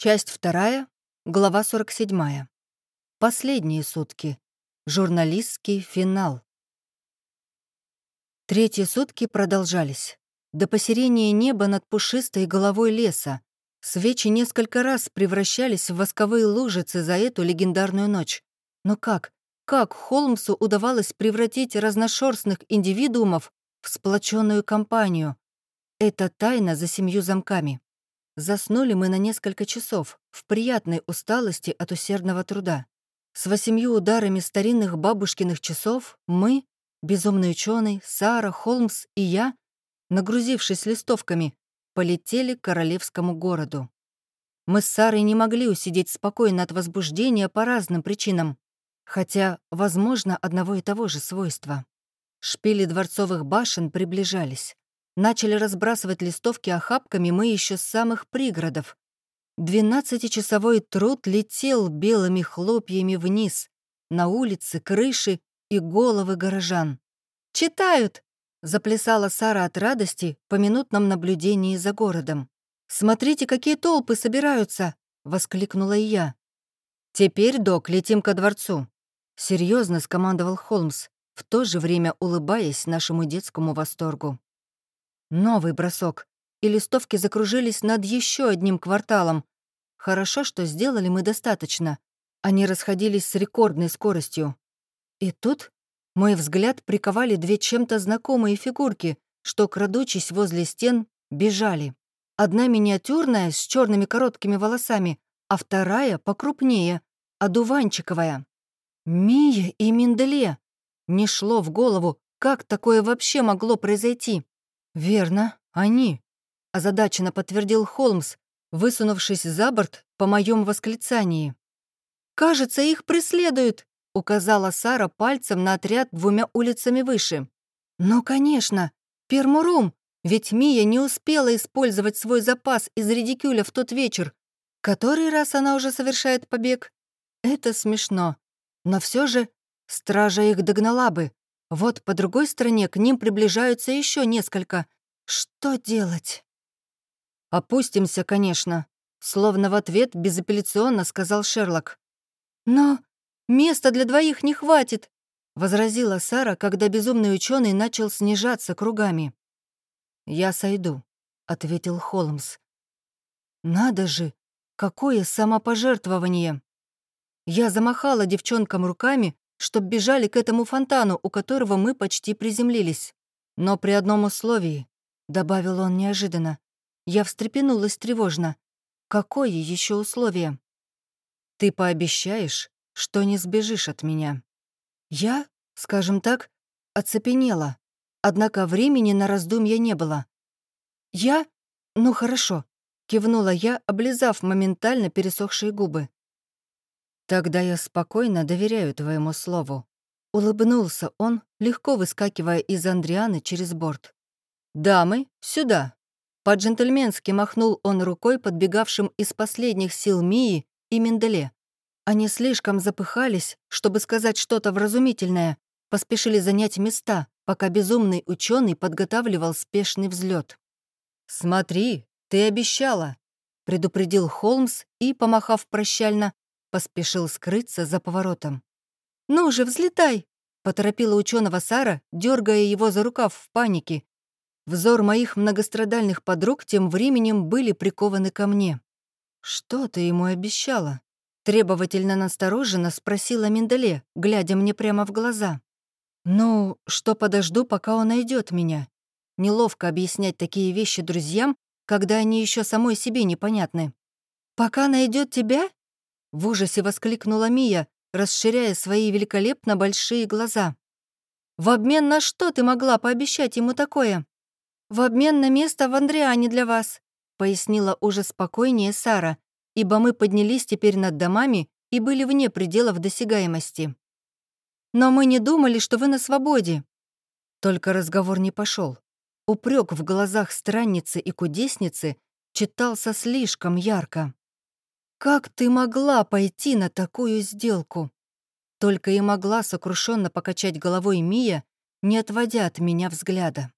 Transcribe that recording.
Часть вторая, глава 47. Последние сутки. Журналистский финал. Третьи сутки продолжались. До посерения неба над пушистой головой леса. Свечи несколько раз превращались в восковые лужицы за эту легендарную ночь. Но как? Как Холмсу удавалось превратить разношерстных индивидуумов в сплоченную компанию? Это тайна за семью замками. Заснули мы на несколько часов, в приятной усталости от усердного труда. С восемью ударами старинных бабушкиных часов мы, безумный ученый, Сара, Холмс и я, нагрузившись листовками, полетели к королевскому городу. Мы с Сарой не могли усидеть спокойно от возбуждения по разным причинам, хотя, возможно, одного и того же свойства. Шпили дворцовых башен приближались. Начали разбрасывать листовки охапками мы еще с самых пригородов. Двенадцатичасовой труд летел белыми хлопьями вниз, на улицы, крыши и головы горожан. «Читают!» — заплясала Сара от радости по минутном наблюдении за городом. «Смотрите, какие толпы собираются!» — воскликнула и я. «Теперь, док, летим ко дворцу», — серьезно скомандовал Холмс, в то же время улыбаясь нашему детскому восторгу. Новый бросок, и листовки закружились над еще одним кварталом. Хорошо, что сделали мы достаточно. Они расходились с рекордной скоростью. И тут мой взгляд приковали две чем-то знакомые фигурки, что, крадучись возле стен, бежали. Одна миниатюрная, с черными короткими волосами, а вторая покрупнее, одуванчиковая. Мия и Минделе. Не шло в голову, как такое вообще могло произойти. «Верно, они», — озадаченно подтвердил Холмс, высунувшись за борт по моем восклицании. «Кажется, их преследуют», — указала Сара пальцем на отряд двумя улицами выше. «Ну, конечно, Пермурум, ведь Мия не успела использовать свой запас из редикюля в тот вечер. Который раз она уже совершает побег? Это смешно. Но все же стража их догнала бы. Вот по другой стороне к ним приближаются еще несколько. Что делать? «Опустимся, конечно», — словно в ответ безапелляционно сказал Шерлок. «Но места для двоих не хватит», — возразила Сара, когда безумный ученый начал снижаться кругами. «Я сойду», — ответил Холмс. «Надо же, какое самопожертвование!» Я замахала девчонкам руками, чтоб бежали к этому фонтану, у которого мы почти приземлились. Но при одном условии, — добавил он неожиданно, я встрепенулась тревожно. Какое еще условие? Ты пообещаешь, что не сбежишь от меня. Я, скажем так, оцепенела. Однако времени на раздумья не было. «Я? Ну хорошо», — кивнула я, облизав моментально пересохшие губы. «Тогда я спокойно доверяю твоему слову». Улыбнулся он, легко выскакивая из Андрианы через борт. «Дамы, сюда!» По-джентльменски махнул он рукой подбегавшим из последних сил Мии и Менделе. Они слишком запыхались, чтобы сказать что-то вразумительное, поспешили занять места, пока безумный ученый подготавливал спешный взлет. «Смотри, ты обещала!» — предупредил Холмс и, помахав прощально, поспешил скрыться за поворотом. «Ну же, взлетай!» — поторопила ученого Сара, дергая его за рукав в панике. Взор моих многострадальных подруг тем временем были прикованы ко мне. «Что ты ему обещала?» — требовательно настороженно спросила Миндале, глядя мне прямо в глаза. «Ну, что подожду, пока он найдет меня. Неловко объяснять такие вещи друзьям, когда они еще самой себе непонятны. Пока найдет тебя? В ужасе воскликнула Мия, расширяя свои великолепно большие глаза. «В обмен на что ты могла пообещать ему такое?» «В обмен на место в Андриане для вас», пояснила уже спокойнее Сара, ибо мы поднялись теперь над домами и были вне пределов досягаемости. «Но мы не думали, что вы на свободе». Только разговор не пошел. Упрек в глазах странницы и кудесницы читался слишком ярко. «Как ты могла пойти на такую сделку?» Только и могла сокрушенно покачать головой Мия, не отводя от меня взгляда.